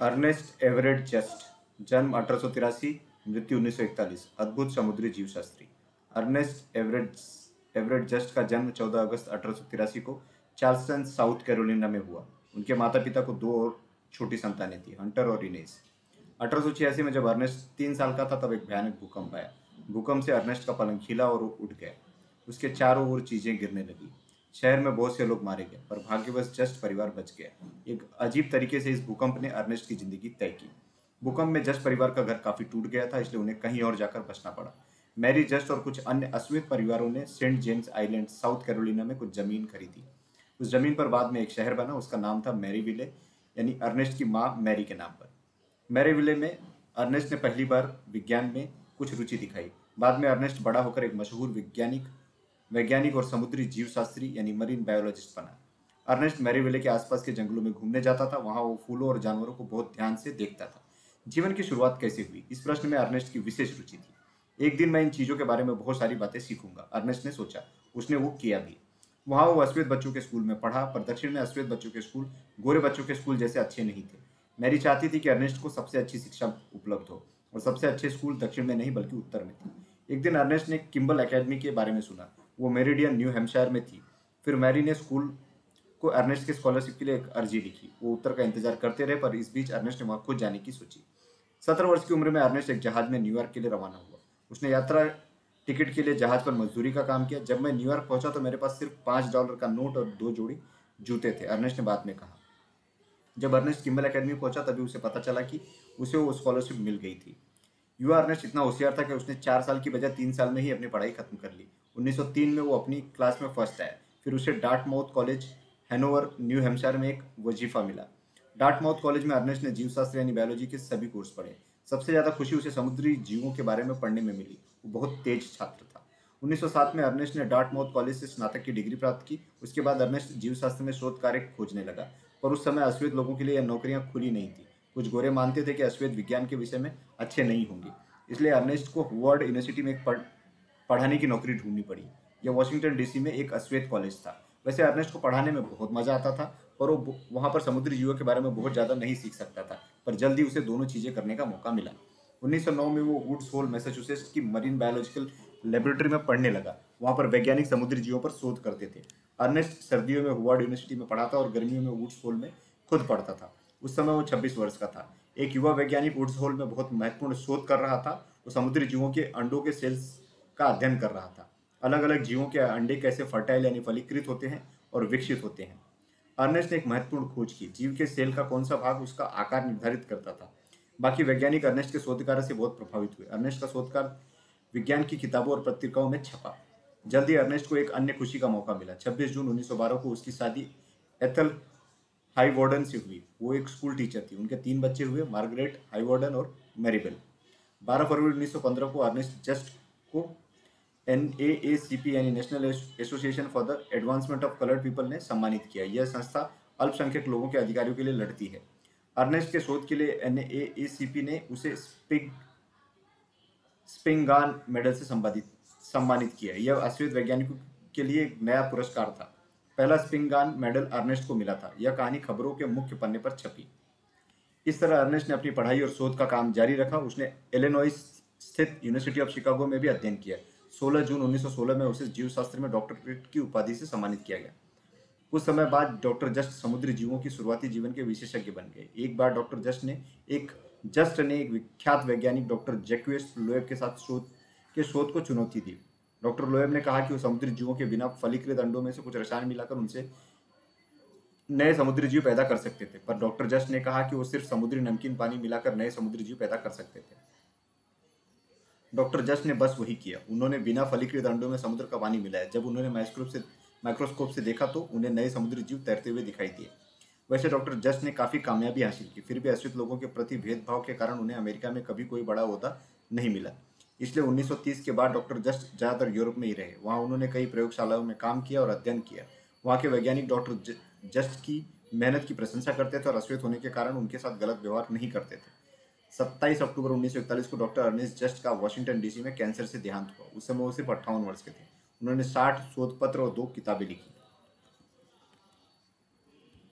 Ernest Everett just जन्म अठारह मृत्यु 1941 अद्भुत समुद्री जीवशास्त्री अर्नेस्ट एवरेट एवरेट जस्ट का जन्म 14 अगस्त अठारह सौ तिरासी को चार्ल्सटन साउथ कैरोलिना में हुआ। उनके माता पिता को दो और छोटी संतानें थी हंटर और इनेस अठारह सौ छियासी में जब अर्नेस्ट तीन साल का था, तब एक भयानक भूकंप आया। भूकंप से अर्नेस्ट का पलंग खिला और उठ गया। उसके चारों ओर चीज़ें गिरने लगी। शहर में बहुत से लोग मारे गए, पर भाग्यवश जस्ट परिवार बच गया। एक अजीब तरीके से इस भूकंप ने अर्नेस्ट की ज़िंदगी तय की। भूकंप में जस्ट परिवार का घर काफ़ी टूट गया था, इसलिए उन्हें कहीं और जाकर बचना पड़ा। मैरी जस्ट और कुछ अन्य अश्वेत परिवारों ने saint James island, south Carolina में कुछ ज़मीन खरीदी। उस ज़मीन पर बाद में एक शहर बना, उसका नाम था मैरी विले यानी अर्नेस्ट की माँ मैरी के नाम पर। मैरी विले में अर्नेस्ट ने पहली बार विज्ञान में कुछ रुचि दिखाई। बाद में अर्नेस्ट बड़ा होकर एक मशहूर वैज्ञानिक वैज्ञानिक और समुद्री जीवशास्त्री, यानी मरीन बायोलॉजिस्ट बना। अर्नेस्ट मैरीविले के आसपास के जंगलों में घूमने जाता था। वहाँ वो फूलों और जानवरों को बहुत ध्यान से देखता था। जीवन की शुरुआत कैसे हुई? इस प्रश्न में अर्नेस्ट की विशेष रुचि थी। एक दिन मैं इन चीज़ों के बारे में बहुत सारी बातें सीखूँगा अर्नेस्ट ने सोचा। उसने वो किया भी। वहाँ वो अश्वेत बच्चों के स्कूल में पढ़ा, पर दक्षिण में अश्वेत बच्चों के स्कूल, गोरे बच्चों के स्कूल जैसे अच्छे नहीं थे। मैरी चाहती थी कि अर्नेस्ट को सबसे अच्छी शिक्षा उपलब्ध हो, और सबसे अच्छे स्कूल दक्षिण में नहीं, बल्कि उत्तर में थे। एक दिन अर्नेस्ट ने किम्बल अकेडमी के बारे में सुना। वो मेरिडियन, न्यू हेम्पशायर में थी। फिर मैरी ने स्कूल को अर्नेस्ट के स्कॉलरशिप के लिए एक अर्जी लिखी। वो उत्तर का इंतज़ार करते रहे, पर इस बीच अर्नेस्ट ने वहाँ खुद जाने की सोची। सत्रह वर्ष की उम्र में अर्नेस्ट एक जहाज़ में न्यूयॉर्क के लिए रवाना हुआ। उसने यात्रा टिकट के लिए जहाज़ पर मजदूरी का काम किया। जब मैं न्यूयॉर्क पहुँचा तो मेरे पास सिर्फ़ पाँच डॉलर का नोट और दो जोड़ी जूते थे, अर्नेस्ट ने बाद में कहा। जब अर्नेस्ट किम्बल अकेडमी पहुँचा, तभी उसे पता चला कि उसे वो स्कॉलरशिप मिल गई थी। युवा अर्नेस्ट इतना होशियार था कि उसने चार साल की बजाय तीन साल में ही अपनी पढ़ाई खत्म कर ली। 1903 में वो अपनी क्लास में फ़र्स्ट आया फिर उसे Dartmouth college, Hanover, new Hampshire में एक वजीफा मिला। डार्टमाउथ कॉलेज में अर्नेस्ट ने जीवशास्त्र यानी बायोलॉजी के सभी कोर्स पढ़े। सबसे ज़्यादा खुशी उसे समुद्री जीवों के बारे में पढ़ने में मिली। वो बहुत तेज छात्र था। 1907 में अर्नेस्ट ने डार्टमाउथ कॉलेज से स्नातक की डिग्री प्राप्त की। उसके बाद अर्नेस्ट जीवशास्त्र में शोध कार्य खोजने लगा। पर उस समय अश्वेत लोगों के लिए यह नौकरियाँ खुली नहीं थी। कुछ गोरे मानते थे कि अश्वेत विज्ञान के विषय में अच्छे नहीं होंगे। इसलिए अर्नेस्ट को हुवर्ड यूनिवर्सिटी में एक पढ़ाने की नौकरी ढूंढनी पड़ी। यह वॉशिंगटन डीसी में एक अश्वेत कॉलेज था। वैसे अर्नेस्ट को पढ़ाने में बहुत मज़ा आता था, पर वो वहाँ पर समुद्री जीवों के बारे में बहुत ज़्यादा नहीं सीख सकता था, पर जल्दी उसे दोनों चीज़ें करने का मौका मिला। 1909 में वो वुड्स होल मैसाचुसेट्स की मरीन बायोलॉजिकल लेबोरेटरी में पढ़ने लगा। वहाँ पर वैज्ञानिक समुद्री जीवों पर शोध करते थे। अर्नेस्ट सर्दियों में हुआर्ड यूनिवर्सिटी में पढ़ा था और गर्मियों में वुड्स होल में खुद पढ़ता था। उस समय वो 26 वर्ष का था। एक युवा वैज्ञानिक वुड्स होल में बहुत महत्वपूर्ण शोध कर रहा था। वो समुद्री जीवों के अंडों के सेल्स का अध्ययन कर रहा था। अलग अलग जीवों के अंडे कैसे फर्टाइल यानी फलीकृत होते हैं और विकसित होते हैं। अर्नेस्ट ने एक महत्वपूर्ण खोज की, जीव के सेल का कौन सा भाग उसका आकार निर्धारित करता था। बाकी वैज्ञानिक अर्नेस्ट के शोध कार्य से बहुत प्रभावित हुए। अर्नेस्ट का शोध कार्य विज्ञान की किताबों और पत्रिकाओं में छपा। जल्दी अर्नेस्ट को एक अन्य खुशी का मौका मिला। 26 जून 1912 को उसकी शादी एथल हाईवॉर्डन से हुई। वो एक स्कूल टीचर थी। उनके तीन बच्चे हुए, मार्गरेट हाईवॉर्डन और मैरीबेल। 12 फरवरी 1915 को अर्नेस्ट जस्ट को एन यानी national association for the advancement of coloured people ने सम्मानित किया। यह संस्था अल्पसंख्यक लोगों के अधिकारियों के लिए लड़ती है। अर्नेस्ट के शोध के लिए पी ने उसे स्पिग, स्पिंगान मेडल से संबंधित, सम्मानित किया। यह अश्वेत वैज्ञानिकों के लिए एक नया पुरस्कार था। पहला स्पिंगान मेडल अर्नेस्ट को मिला था। यह कहानी खबरों के मुख्य पन्ने पर छपी। इस तरह अर्नेस्ट ने अपनी पढ़ाई और शोध का काम जारी रखा। उसने एलेनोइस स्थित यूनिवर्सिटी ऑफ़ शिकागो में भी अध्ययन किया। 16 जून 1916 में उसे जीव शास्त्र में डॉक्टरेट की उपाधि से सम्मानित किया गया। कुछ समय बाद डॉक्टर जस्ट समुद्री जीवों की शुरुआती जीवन के विशेषज्ञ बन गए। एक बार डॉक्टर जस्ट ने एक, जस्ट ने एक विख्यात वैज्ञानिक डॉक्टर जैक्वेस लोएब के साथ शोध, के शोध को चुनौती दी। डॉक्टर लोएब ने कहा कि वो समुद्री जीवों के बिना फलीकृत अंडों में से कुछ रसायन मिलाकर उनसे नए समुद्री जीव पैदा कर सकते थे। पर डॉक्टर जस्ट ने कहा कि वो सिर्फ़ समुद्री नमकीन पानी मिलाकर नए समुद्री जीव पैदा कर सकते थे। डॉक्टर जस्ट ने बस वही किया। उन्होंने बिना फलीकृत अंडों में समुद्र का पानी मिलाया। जब उन्होंने माइक्रोस्कोप से माइक्रोस्कोप से देखा तो उन्हें नए समुद्री जीव तैरते हुए दिखाई दिए। वैसे डॉक्टर जस्ट ने काफ़ी कामयाबी हासिल की। फिर भी अश्वित लोगों के प्रति भेदभाव के कारण उन्हें अमेरिका में कभी कोई बड़ा होता नहीं मिला। इसलिए 1930 के बाद डॉक्टर जस्ट ज़्यादातर यूरोप में ही रहे। वहाँ उन्होंने कई प्रयोगशालाओं में काम किया और अध्ययन किया। वहाँ के वैज्ञानिक डॉक्टर जस्ट की मेहनत की प्रशंसा करते थे और अश्वेत होने के कारण उनके साथ गलत व्यवहार नहीं करते थे। 27 अक्टूबर 1941 को डॉक्टर अर्नेस्ट जस्ट का वाशिंगटन डीसी में कैंसर से देहांत हुआ। उस समय वो सिर्फ़ अट्ठावन वर्ष के थे। उन्होंने 60 शोध पत्र और दो किताबें लिखी।